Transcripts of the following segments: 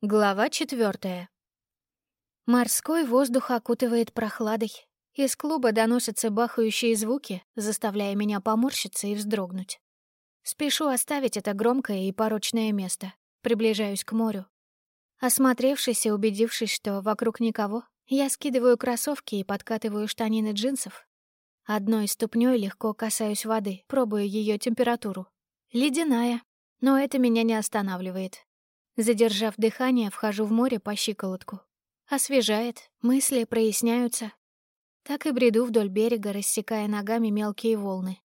Глава четвертая. Морской воздух окутывает прохладой. Из клуба доносятся бахающие звуки, заставляя меня поморщиться и вздрогнуть. Спешу оставить это громкое и порочное место. Приближаюсь к морю. Осмотревшись и убедившись, что вокруг никого, я скидываю кроссовки и подкатываю штанины джинсов. Одной ступней легко касаюсь воды, пробую ее температуру. Ледяная, но это меня не останавливает. Задержав дыхание, вхожу в море по щиколотку. Освежает, мысли проясняются. Так и бреду вдоль берега, рассекая ногами мелкие волны.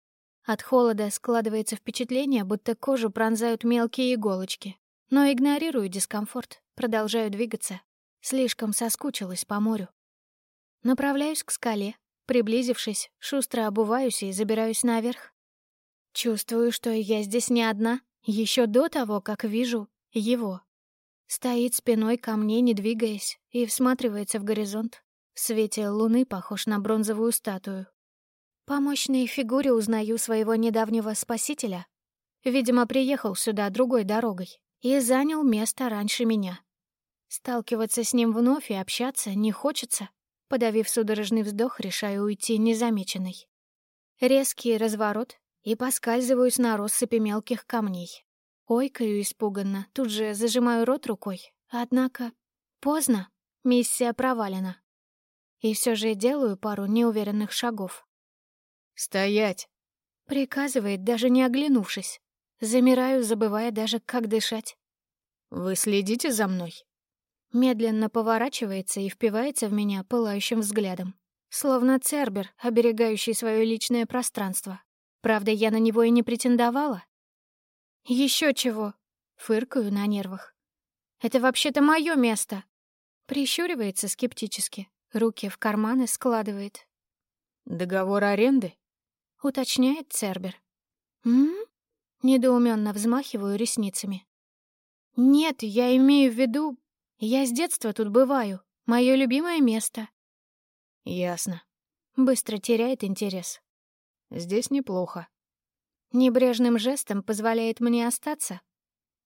От холода складывается впечатление, будто кожу пронзают мелкие иголочки. Но игнорирую дискомфорт, продолжаю двигаться. Слишком соскучилась по морю. Направляюсь к скале. Приблизившись, шустро обуваюсь и забираюсь наверх. Чувствую, что я здесь не одна, еще до того, как вижу его. Стоит спиной ко мне, не двигаясь, и всматривается в горизонт. В свете луны похож на бронзовую статую. По мощной фигуре узнаю своего недавнего спасителя. Видимо, приехал сюда другой дорогой и занял место раньше меня. Сталкиваться с ним вновь и общаться не хочется. Подавив судорожный вздох, решаю уйти незамеченной. Резкий разворот, и поскальзываюсь на россыпи мелких камней. Ойкаю испуганно, тут же зажимаю рот рукой. Однако поздно, миссия провалена. И все же делаю пару неуверенных шагов. «Стоять!» — приказывает, даже не оглянувшись. Замираю, забывая даже, как дышать. «Вы следите за мной?» Медленно поворачивается и впивается в меня пылающим взглядом. Словно цербер, оберегающий свое личное пространство. Правда, я на него и не претендовала. Еще чего? Фыркаю на нервах. Это вообще-то мое место. Прищуривается скептически, руки в карманы складывает. Договор аренды? Уточняет Цербер. М? Недоуменно взмахиваю ресницами. Нет, я имею в виду, я с детства тут бываю. Мое любимое место. Ясно. Быстро теряет интерес. Здесь неплохо. Небрежным жестом позволяет мне остаться.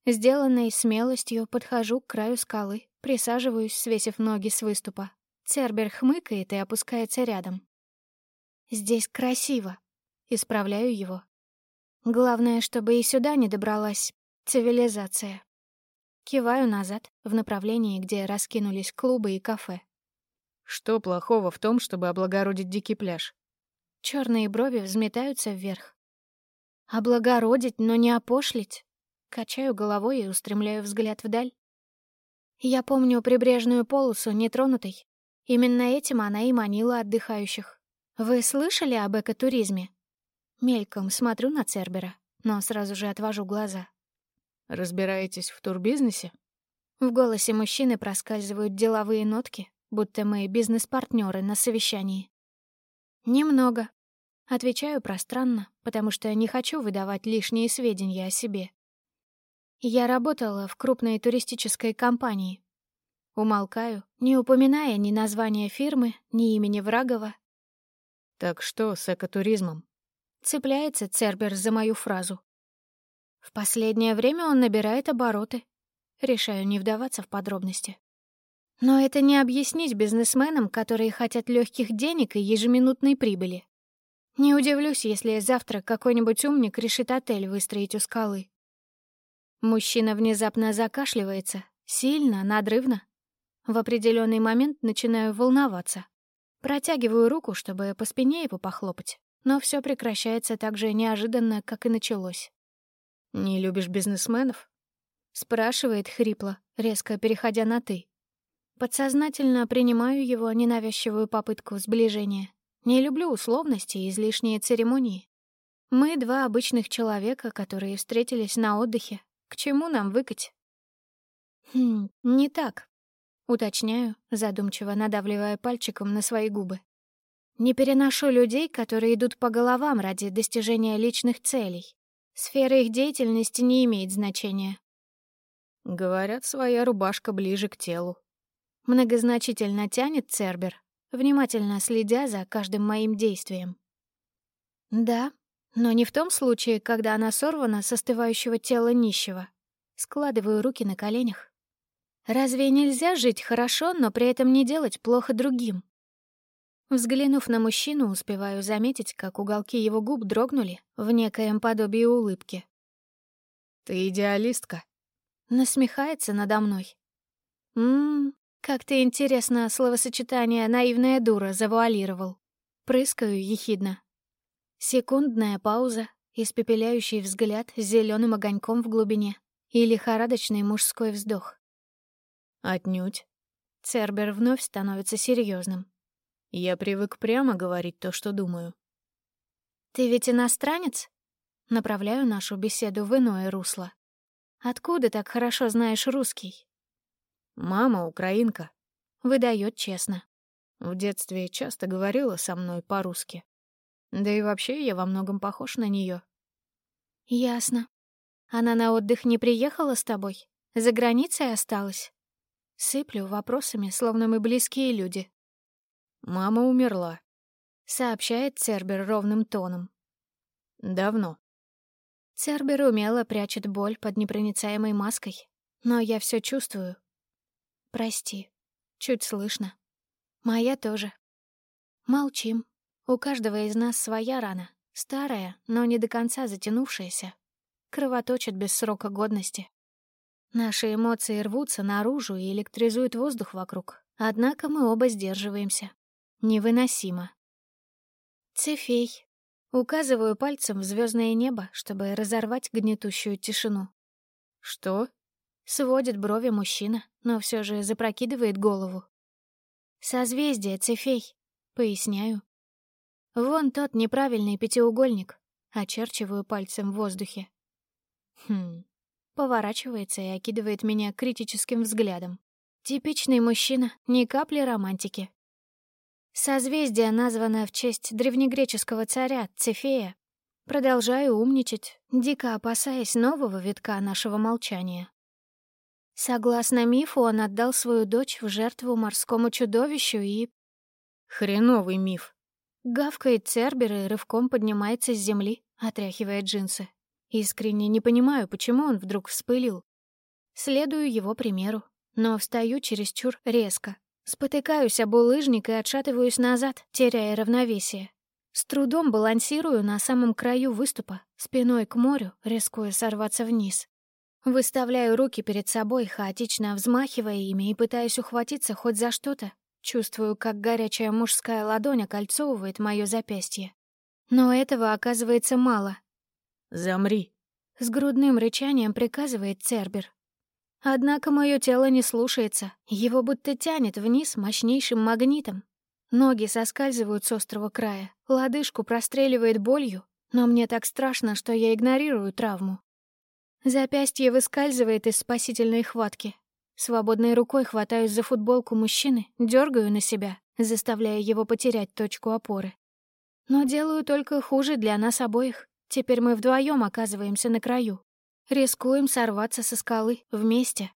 Сделанной смелостью подхожу к краю скалы, присаживаюсь, свесив ноги с выступа. Цербер хмыкает и опускается рядом. «Здесь красиво», — исправляю его. Главное, чтобы и сюда не добралась цивилизация. Киваю назад, в направлении, где раскинулись клубы и кафе. Что плохого в том, чтобы облагородить дикий пляж? Черные брови взметаются вверх. Облагородить, но не опошлить. Качаю головой и устремляю взгляд вдаль. Я помню прибрежную полосу нетронутой. Именно этим она и манила отдыхающих. Вы слышали об экотуризме? Мельком смотрю на Цербера, но сразу же отвожу глаза. «Разбираетесь в турбизнесе?» В голосе мужчины проскальзывают деловые нотки, будто мы бизнес-партнеры на совещании. «Немного», Отвечаю пространно, потому что не хочу выдавать лишние сведения о себе. Я работала в крупной туристической компании. Умолкаю, не упоминая ни названия фирмы, ни имени Врагова. «Так что с экотуризмом?» Цепляется Цербер за мою фразу. В последнее время он набирает обороты. Решаю не вдаваться в подробности. Но это не объяснить бизнесменам, которые хотят легких денег и ежеминутной прибыли. Не удивлюсь, если завтра какой-нибудь умник решит отель выстроить у скалы. Мужчина внезапно закашливается, сильно, надрывно. В определенный момент начинаю волноваться. Протягиваю руку, чтобы по спине его похлопать, но все прекращается так же неожиданно, как и началось. «Не любишь бизнесменов?» — спрашивает хрипло, резко переходя на «ты». Подсознательно принимаю его ненавязчивую попытку сближения. Не люблю условности и излишние церемонии. Мы два обычных человека, которые встретились на отдыхе. К чему нам выкать? Хм, не так. Уточняю, задумчиво надавливая пальчиком на свои губы. Не переношу людей, которые идут по головам ради достижения личных целей. Сфера их деятельности не имеет значения. Говорят, своя рубашка ближе к телу. Многозначительно тянет Цербер, внимательно следя за каждым моим действием. Да, но не в том случае, когда она сорвана с остывающего тела нищего. Складываю руки на коленях. Разве нельзя жить хорошо, но при этом не делать плохо другим? Взглянув на мужчину, успеваю заметить, как уголки его губ дрогнули в некоем подобии улыбки. «Ты идеалистка», — насмехается надо мной. «Ммм, как ты интересно словосочетание «наивная дура» завуалировал». Прыскаю ехидно. Секундная пауза, испепеляющий взгляд с зеленым огоньком в глубине и лихорадочный мужской вздох. Отнюдь. Цербер вновь становится серьезным. Я привык прямо говорить то, что думаю. Ты ведь иностранец? Направляю нашу беседу в иное русло. Откуда так хорошо знаешь русский? Мама украинка. Выдает честно. В детстве часто говорила со мной по-русски. Да и вообще я во многом похож на нее. Ясно. Она на отдых не приехала с тобой? За границей осталась? Сыплю вопросами, словно мы близкие люди. «Мама умерла», — сообщает Цербер ровным тоном. «Давно». Цербер умело прячет боль под непроницаемой маской, но я все чувствую. «Прости», — чуть слышно. «Моя тоже». Молчим. У каждого из нас своя рана, старая, но не до конца затянувшаяся. Кровоточит без срока годности. Наши эмоции рвутся наружу и электризуют воздух вокруг. Однако мы оба сдерживаемся. Невыносимо. Цефей. Указываю пальцем в звездное небо, чтобы разорвать гнетущую тишину. Что? Сводит брови мужчина, но все же запрокидывает голову. Созвездие Цефей. Поясняю. Вон тот неправильный пятиугольник. Очерчиваю пальцем в воздухе. Хм, Поворачивается и окидывает меня критическим взглядом. Типичный мужчина, ни капли романтики. Созвездие названо в честь древнегреческого царя Цефея. Продолжаю умничать, дико опасаясь нового витка нашего молчания. Согласно мифу, он отдал свою дочь в жертву морскому чудовищу и... Хреновый миф. Гавкает Цербер и рывком поднимается с земли, отряхивая джинсы. Искренне не понимаю, почему он вдруг вспылил. Следую его примеру, но встаю чересчур резко. Спотыкаюсь об улыжник и отшатываюсь назад, теряя равновесие. С трудом балансирую на самом краю выступа, спиной к морю, рискуя сорваться вниз. Выставляю руки перед собой, хаотично взмахивая ими и пытаюсь ухватиться хоть за что-то. Чувствую, как горячая мужская ладонь окольцовывает мое запястье. Но этого оказывается мало. «Замри!» — с грудным рычанием приказывает Цербер. Однако мое тело не слушается, его будто тянет вниз мощнейшим магнитом. Ноги соскальзывают с острого края, лодыжку простреливает болью, но мне так страшно, что я игнорирую травму. Запястье выскальзывает из спасительной хватки. Свободной рукой хватаюсь за футболку мужчины, дергаю на себя, заставляя его потерять точку опоры. Но делаю только хуже для нас обоих. Теперь мы вдвоем оказываемся на краю. Рискуем сорваться со скалы вместе.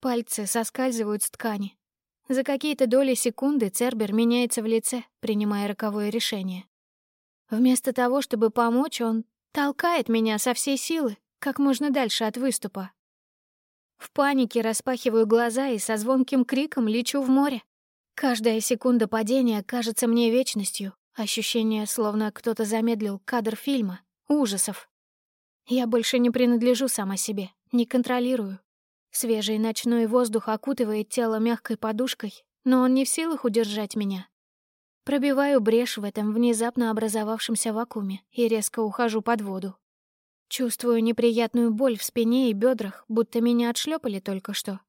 Пальцы соскальзывают с ткани. За какие-то доли секунды Цербер меняется в лице, принимая роковое решение. Вместо того, чтобы помочь, он толкает меня со всей силы, как можно дальше от выступа. В панике распахиваю глаза и со звонким криком лечу в море. Каждая секунда падения кажется мне вечностью. Ощущение, словно кто-то замедлил кадр фильма, ужасов. Я больше не принадлежу сама себе, не контролирую. Свежий ночной воздух окутывает тело мягкой подушкой, но он не в силах удержать меня. Пробиваю брешь в этом внезапно образовавшемся вакууме и резко ухожу под воду. Чувствую неприятную боль в спине и бедрах, будто меня отшлепали только что.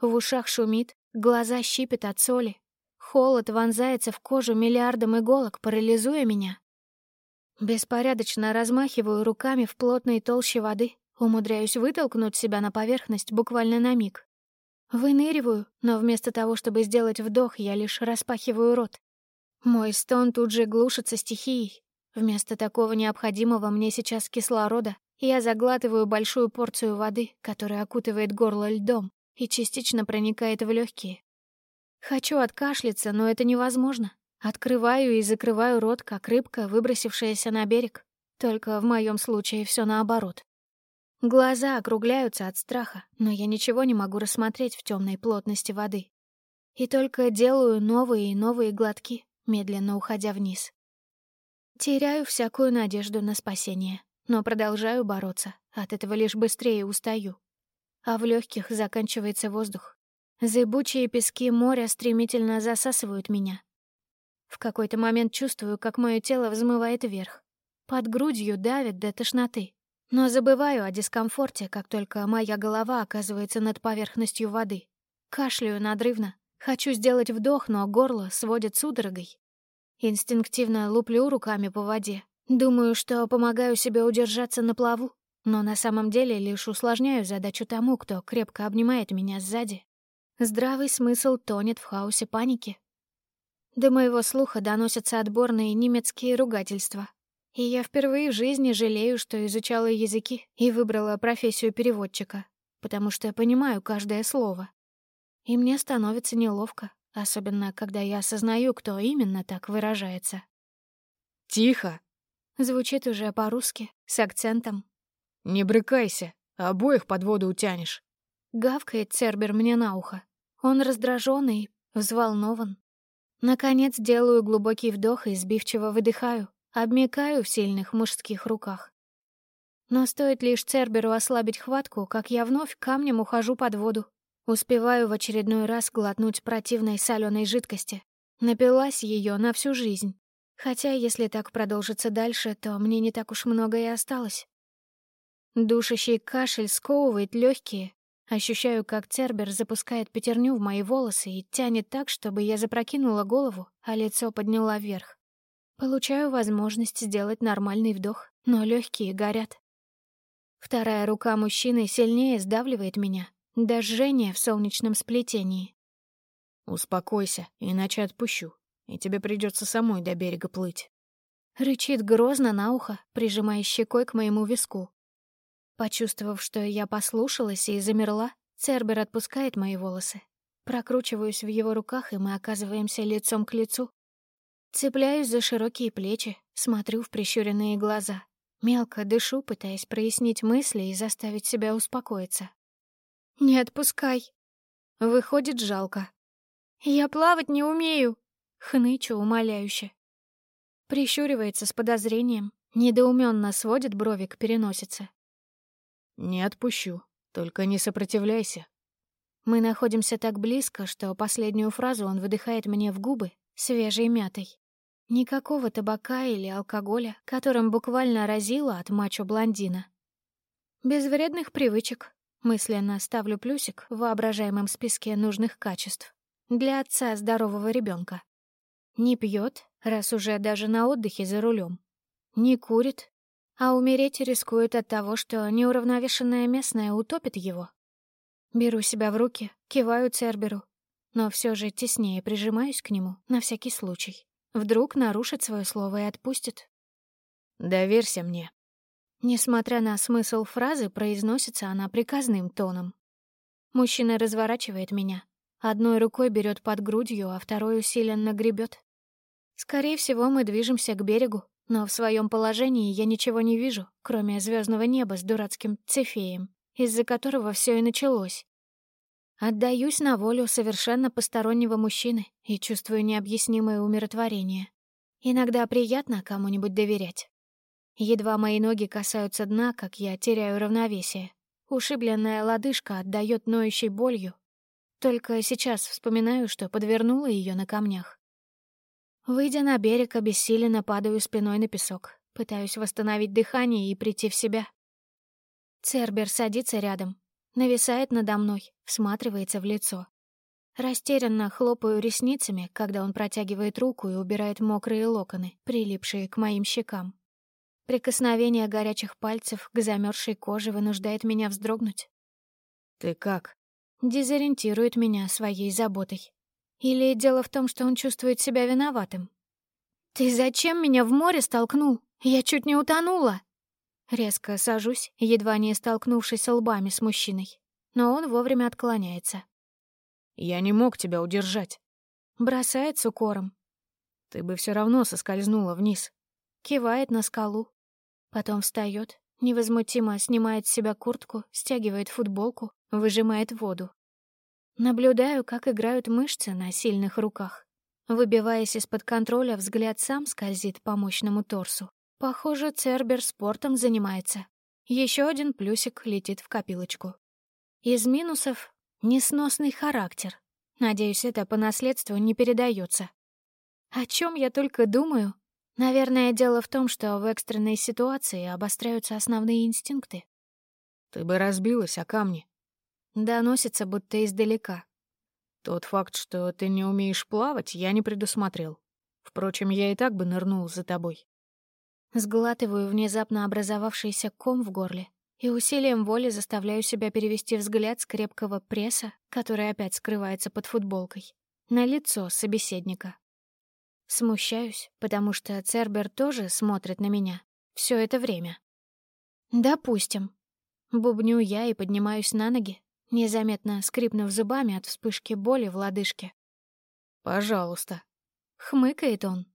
В ушах шумит, глаза щипят от соли, Холод вонзается в кожу миллиардом иголок, парализуя меня. Беспорядочно размахиваю руками в плотной толще воды, умудряюсь вытолкнуть себя на поверхность буквально на миг. Выныриваю, но вместо того, чтобы сделать вдох, я лишь распахиваю рот. Мой стон тут же глушится стихией. Вместо такого необходимого мне сейчас кислорода я заглатываю большую порцию воды, которая окутывает горло льдом и частично проникает в легкие. Хочу откашляться, но это невозможно. Открываю и закрываю рот, как рыбка, выбросившаяся на берег. Только в моем случае все наоборот. Глаза округляются от страха, но я ничего не могу рассмотреть в темной плотности воды. И только делаю новые и новые глотки, медленно уходя вниз. Теряю всякую надежду на спасение, но продолжаю бороться, от этого лишь быстрее устаю. А в легких заканчивается воздух. Зыбучие пески моря стремительно засасывают меня. В какой-то момент чувствую, как мое тело взмывает вверх. Под грудью давит до тошноты. Но забываю о дискомфорте, как только моя голова оказывается над поверхностью воды. Кашляю надрывно. Хочу сделать вдох, но горло сводит судорогой. Инстинктивно луплю руками по воде. Думаю, что помогаю себе удержаться на плаву, но на самом деле лишь усложняю задачу тому, кто крепко обнимает меня сзади. Здравый смысл тонет в хаосе паники. До моего слуха доносятся отборные немецкие ругательства, и я впервые в жизни жалею, что изучала языки и выбрала профессию переводчика, потому что понимаю каждое слово. И мне становится неловко, особенно когда я осознаю, кто именно так выражается. «Тихо!» Звучит уже по-русски, с акцентом. «Не брыкайся, обоих под воду утянешь». Гавкает Цербер мне на ухо. Он раздраженный, взволнован. Наконец делаю глубокий вдох и сбивчиво выдыхаю, Обмекаю в сильных мужских руках. Но стоит лишь Церберу ослабить хватку, как я вновь камнем ухожу под воду. Успеваю в очередной раз глотнуть противной соленой жидкости. Напилась ее на всю жизнь. Хотя, если так продолжится дальше, то мне не так уж много и осталось. Душащий кашель сковывает легкие. Ощущаю, как Цербер запускает пятерню в мои волосы и тянет так, чтобы я запрокинула голову, а лицо подняла вверх. Получаю возможность сделать нормальный вдох, но легкие горят. Вторая рука мужчины сильнее сдавливает меня, до жжения в солнечном сплетении. «Успокойся, иначе отпущу, и тебе придется самой до берега плыть». Рычит грозно на ухо, прижимая щекой к моему виску. Почувствовав, что я послушалась и замерла, Цербер отпускает мои волосы. Прокручиваюсь в его руках, и мы оказываемся лицом к лицу. Цепляюсь за широкие плечи, смотрю в прищуренные глаза. Мелко дышу, пытаясь прояснить мысли и заставить себя успокоиться. «Не отпускай!» Выходит, жалко. «Я плавать не умею!» Хнычу умоляюще. Прищуривается с подозрением, недоуменно сводит брови к переносице. «Не отпущу, только не сопротивляйся». Мы находимся так близко, что последнюю фразу он выдыхает мне в губы свежей мятой. Никакого табака или алкоголя, которым буквально разило от мачо-блондина. Без вредных привычек. Мысленно ставлю плюсик в воображаемом списке нужных качеств. Для отца здорового ребенка. Не пьет, раз уже даже на отдыхе за рулем. Не курит, а умереть рискует от того, что неуравновешенная местная утопит его. Беру себя в руки, киваю Церберу, но все же теснее прижимаюсь к нему на всякий случай. Вдруг нарушит свое слово и отпустит. «Доверься мне». Несмотря на смысл фразы, произносится она приказным тоном. Мужчина разворачивает меня. Одной рукой берет под грудью, а второй усиленно гребет. Скорее всего, мы движемся к берегу, но в своем положении я ничего не вижу, кроме звездного неба с дурацким цефеем, из-за которого все и началось. Отдаюсь на волю совершенно постороннего мужчины и чувствую необъяснимое умиротворение. Иногда приятно кому-нибудь доверять. Едва мои ноги касаются дна, как я теряю равновесие. Ушибленная лодыжка отдает ноющей болью. Только сейчас вспоминаю, что подвернула ее на камнях. Выйдя на берег, обессиленно падаю спиной на песок. Пытаюсь восстановить дыхание и прийти в себя. Цербер садится рядом, нависает надо мной, всматривается в лицо. Растерянно хлопаю ресницами, когда он протягивает руку и убирает мокрые локоны, прилипшие к моим щекам. Прикосновение горячих пальцев к замерзшей коже вынуждает меня вздрогнуть. «Ты как?» Дезориентирует меня своей заботой. Или дело в том, что он чувствует себя виноватым? «Ты зачем меня в море столкнул? Я чуть не утонула!» Резко сажусь, едва не столкнувшись лбами с мужчиной. Но он вовремя отклоняется. «Я не мог тебя удержать». Бросает с укором. «Ты бы все равно соскользнула вниз». Кивает на скалу. Потом встает, Невозмутимо снимает с себя куртку, стягивает футболку, выжимает воду. Наблюдаю, как играют мышцы на сильных руках. Выбиваясь из-под контроля, взгляд сам скользит по мощному торсу. Похоже, Цербер спортом занимается. Еще один плюсик летит в копилочку. Из минусов — несносный характер. Надеюсь, это по наследству не передается. О чем я только думаю? Наверное, дело в том, что в экстренной ситуации обостряются основные инстинкты. «Ты бы разбилась о камни». Доносится будто издалека. «Тот факт, что ты не умеешь плавать, я не предусмотрел. Впрочем, я и так бы нырнул за тобой». Сглатываю внезапно образовавшийся ком в горле и усилием воли заставляю себя перевести взгляд с крепкого пресса, который опять скрывается под футболкой, на лицо собеседника. Смущаюсь, потому что Цербер тоже смотрит на меня все это время. «Допустим». Бубню я и поднимаюсь на ноги, незаметно скрипнув зубами от вспышки боли в лодыжке. «Пожалуйста». Хмыкает он,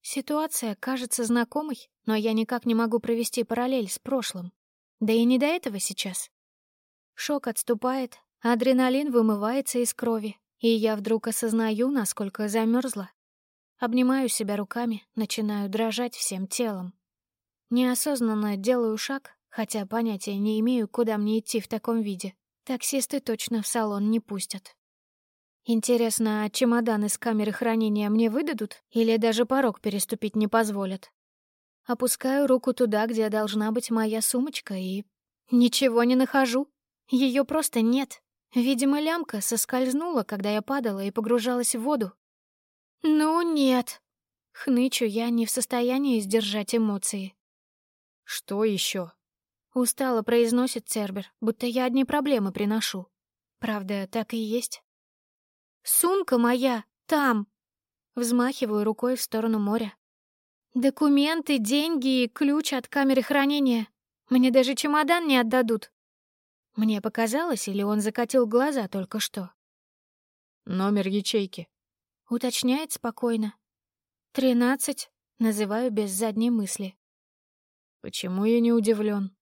Ситуация кажется знакомой, но я никак не могу провести параллель с прошлым. Да и не до этого сейчас. Шок отступает, адреналин вымывается из крови, и я вдруг осознаю, насколько замерзла. Обнимаю себя руками, начинаю дрожать всем телом. Неосознанно делаю шаг, хотя понятия не имею, куда мне идти в таком виде. Таксисты точно в салон не пустят. Интересно, а чемодан из камеры хранения мне выдадут или даже порог переступить не позволят? Опускаю руку туда, где должна быть моя сумочка, и... Ничего не нахожу. Ее просто нет. Видимо, лямка соскользнула, когда я падала и погружалась в воду. «Ну нет!» Хнычу я не в состоянии сдержать эмоции. «Что еще? Устало произносит Цербер, будто я одни проблемы приношу. Правда, так и есть. Сумка моя там!» Взмахиваю рукой в сторону моря. «Документы, деньги и ключ от камеры хранения. Мне даже чемодан не отдадут». Мне показалось, или он закатил глаза только что. «Номер ячейки», — уточняет спокойно. «Тринадцать», — называю без задней мысли. «Почему я не удивлен?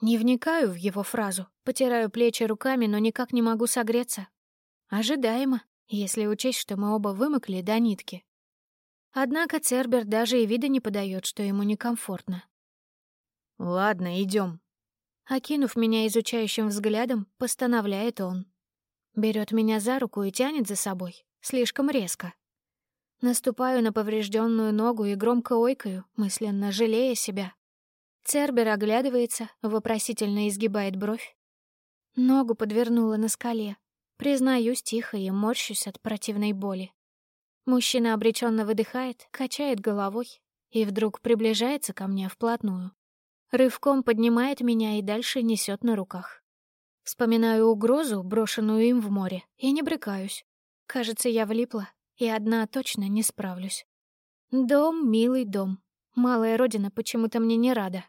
Не вникаю в его фразу, потираю плечи руками, но никак не могу согреться. Ожидаемо если учесть, что мы оба вымокли до нитки. Однако Цербер даже и вида не подает, что ему некомфортно. «Ладно, идем. Окинув меня изучающим взглядом, постановляет он. Берет меня за руку и тянет за собой, слишком резко. Наступаю на поврежденную ногу и громко ойкаю, мысленно жалея себя. Цербер оглядывается, вопросительно изгибает бровь. Ногу подвернула на скале, Признаюсь тихо и морщусь от противной боли. Мужчина обреченно выдыхает, качает головой и вдруг приближается ко мне вплотную. Рывком поднимает меня и дальше несет на руках. Вспоминаю угрозу, брошенную им в море, и не брыкаюсь. Кажется, я влипла, и одна точно не справлюсь. Дом, милый дом. Малая родина почему-то мне не рада.